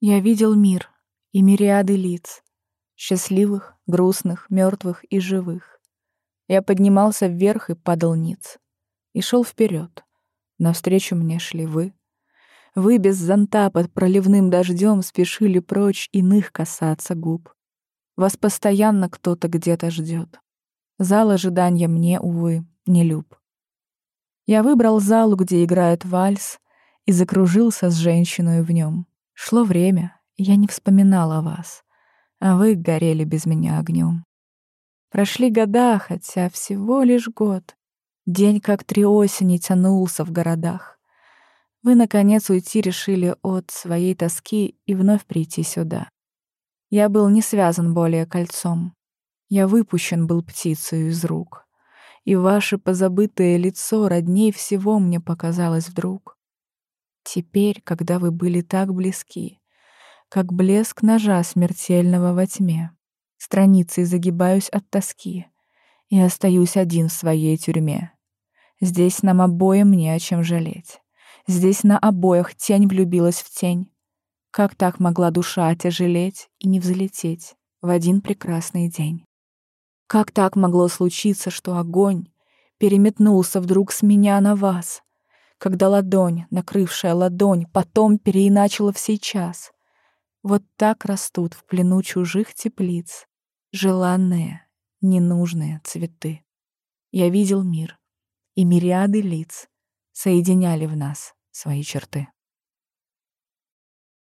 Я видел мир и мириады лиц, Счастливых, грустных, мертвых и живых. Я поднимался вверх и падал ниц. И шел вперед. Навстречу мне шли вы. Вы без зонта под проливным дождем спешили прочь иных касаться губ. Вас постоянно кто-то где-то ждет. Зал ожидания мне, увы, не люб. Я выбрал залу, где играет вальс, и закружился с женщиной в нем. Шло время, я не вспоминал о вас, а вы горели без меня огнем. Прошли года, хотя всего лишь год. День, как три осени, тянулся в городах. Вы, наконец, уйти решили от своей тоски и вновь прийти сюда. Я был не связан более кольцом. Я выпущен был птицей из рук. И ваше позабытое лицо родней всего мне показалось вдруг. Теперь, когда вы были так близки, как блеск ножа смертельного во тьме, страницей загибаюсь от тоски и остаюсь один в своей тюрьме. Здесь нам обоим не о чем жалеть. Здесь на обоих тень влюбилась в тень. Как так могла душа отяжелеть и не взлететь в один прекрасный день? Как так могло случиться, что огонь переметнулся вдруг с меня на вас? Когда ладонь, накрывшая ладонь, потом переиначила в сейчас. Вот так растут в плену чужих теплиц желанные, ненужные цветы. Я видел мир, и мириады лиц соединяли в нас свои черты.